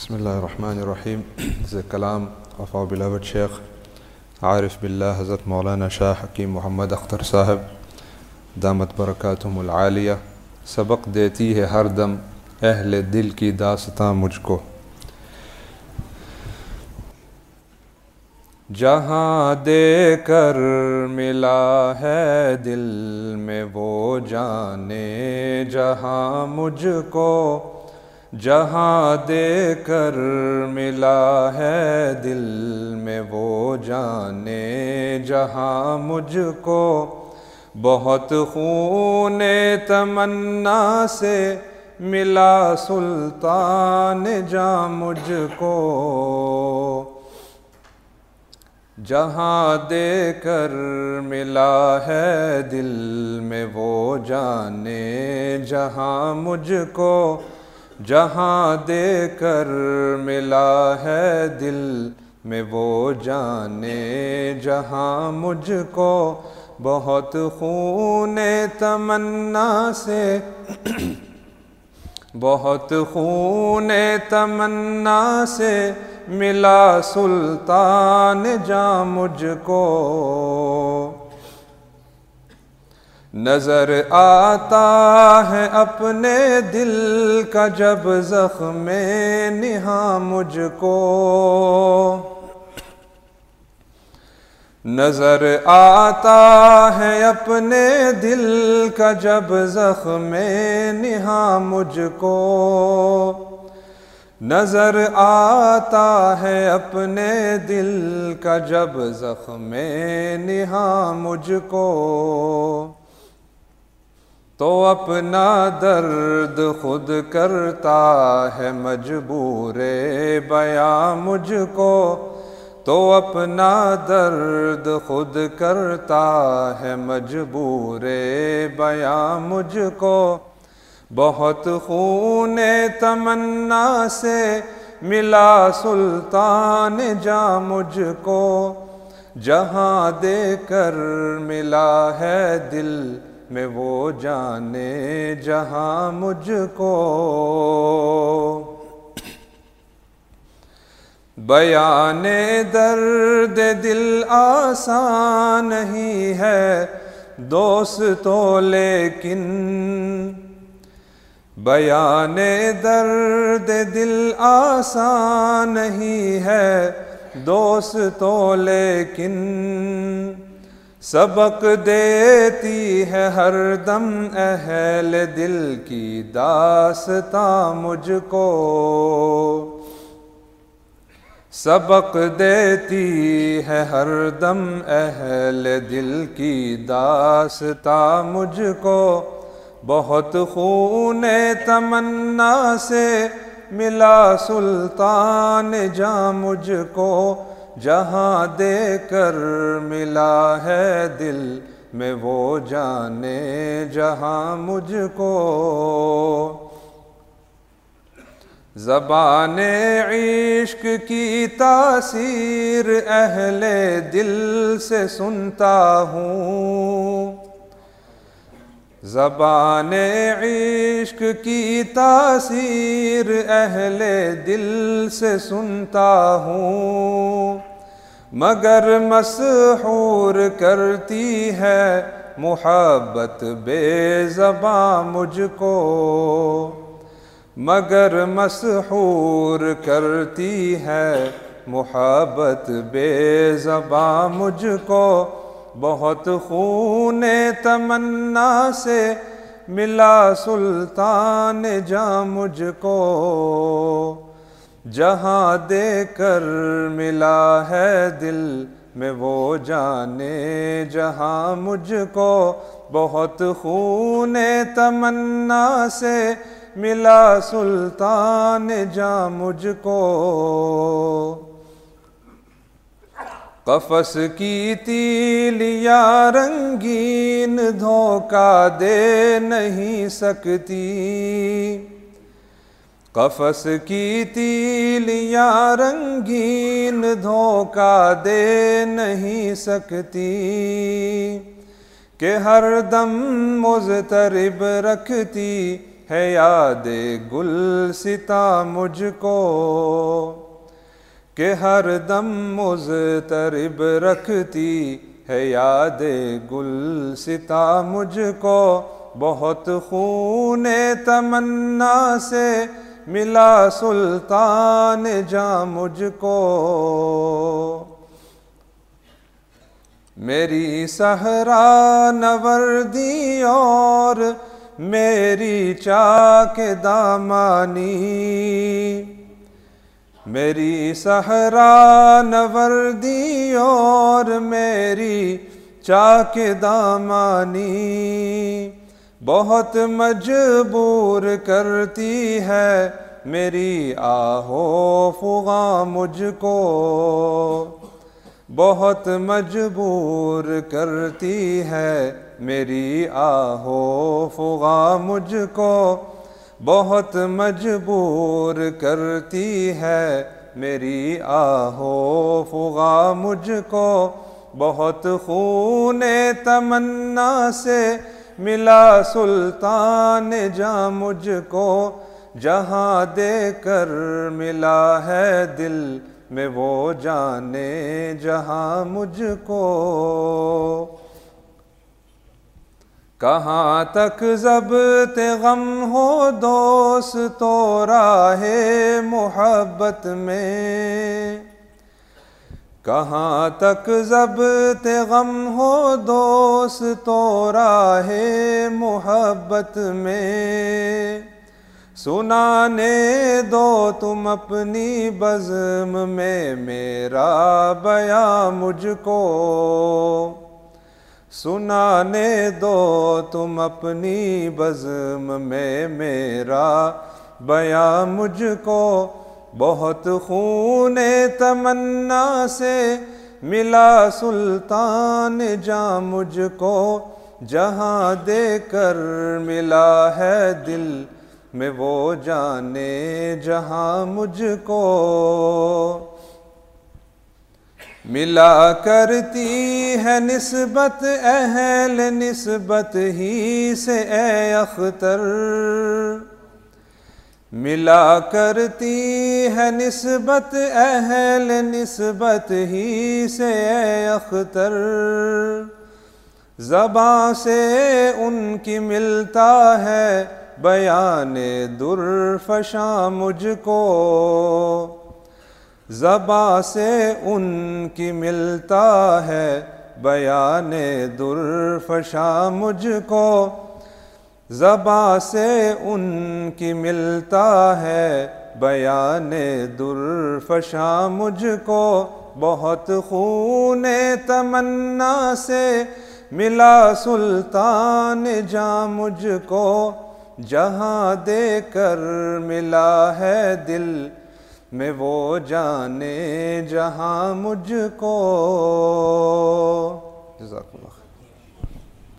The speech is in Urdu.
بسم اللہ الرحمن الرحیم. سے کلام وفا بلاوت شیخ عارف باللہ حضرت مولانا شاہ حکیم محمد اختر صاحب. دامت برکاتہم العالیہ. سبق دیتی ہے ہر دم اہل دل کی داستاں مجھ کو. جہاں دے کر ملا ہے دل میں وہ جانے، جہاں مجھ کو جہاں دے کر ملا ہے دل میں وہ جانے، جہاں مجھ کو بہت خون تمنا سے ملا سلطان جا مجھ کو جہاں دے کر ملا ہے دل میں وہ جانے، جہاں مجھ کو جہاں دے کر ملا ہے دل میں وہ جانے، جہاں مجھ کو بہت خون تمنا سے، بہت خون تمنا سے ملا سلطان جا مجھ کو نظر آتا ہے اپنے دل کا جب زخم نہا مجھ کو۔ نظر آتا ہے اپنے دل کا جب زخم نہا مجھ کو۔ نظر آتا ہے اپنے دل کا جب زخم نہا مجھ کو۔ تو اپنا درد خود کرتا ہے مجبور بیاں مجھ کو۔ تو اپنا درد خود کرتا ہے مجبور بیاں مجھ کو۔ بہت خون تمنا سے ملا سلطان جا مجھ کو۔ جہاں دے کر ملا ہے دل میں وہ جانے جہاں مجھ کو بیان درد دل آسان نہیں ہے دوستو لیکن بیان درد دل آسان نہیں ہے دوستو لیکن سبق دیتی ہے ہر دم اہل دل کی داستاں مجھ کو۔ سبق دیتی ہے ہر دم اہل دل کی داستاں مجھ کو۔ بہت خون تمنا سے ملا سلطان جا مجھ کو۔ جہاں دے کر ملا ہے دل میں وہ جانے جہاں مجھ کو۔ زبان عشق کی تاثیر اہل دل سے سنتا ہوں۔ زبان عشق کی تاثیر اہل دل سے سنتا ہوں۔ مگر مسحور کرتی ہے محبت بے زباں مجھ کو۔ مگر مسحور کرتی ہے محبت بے زباں مجھ کو۔ بہت خون تمنا سے ملا سلطان جا مجھ کو، جہاں دے کر ملا ہے دل میں وہ جانے، جہاں مجھ کو بہت خون تمنا سے ملا سلطان جا مجھ کو۔ قفس کی تیلیا رنگین دھوکہ دے نہیں سکتی۔ قفس کی تیلیا رنگین دھوکہ دے نہیں سکتی۔ کہ ہر دم مضطرب رکھتی ہے یاد گل ستا مجھ کو۔ کہ ہر دم مزترب رکھتی ہے یاد گل ستا مجھ کو۔ بہت خون تمنا سے ملا سلطان جا مجھ کو۔ میری سہرا نوردی اور میری چاک دامانی۔ میری سہرا نوردی اور میری چاک دامانی بہت مجبور کرتی ہے میری آہو فغا مجھ کو بہت مجبور کرتی ہے میری آہو فغا مجھ کو بہت مجبور کرتی ہے میری آہو فغا مجھ کو۔ بہت خون تمنا سے ملا سلطان جا مجھ کو۔ جہاں دے کر ملا ہے دل میں وہ جانے جہاں مجھ کو۔ کہاں تک ضبط غم ہو دوست تو راہ محبت میں؟ کہاں تک ضبط غم ہو دوست تو راہ محبت میں؟ سنانے دو تم اپنی بزم میں، میرا بیاں مجھ کو سنانے دو تم اپنی بزم میں میرا بیاں مجھ کو بہت خون تمنا سے ملا سلطان جا مجھ کو جہاں دے کر ملا ہے دل میں وہ جانے جہاں مجھ کو ملا کرتی ہے نسبت، اہل نسبت ہی سے اے اختر۔ ملا کرتی ہے نسبت، اہل نسبت ہی سے اے اختر۔ زباں سے ان کی ملتا ہے بیان درفشاں مجھ کو۔ زباں سے ان کی ملتا ہے بیان درفشاں مجھ کو۔ زباں سے ان کی ملتا ہے بیان درفشاں مجھ کو۔ بہت خون تمنا سے ملا سلطان جا مجھ کو۔ جہاں دے کر ملا ہے دل میں وہ جانے جہاں مجھ کو۔ جزاک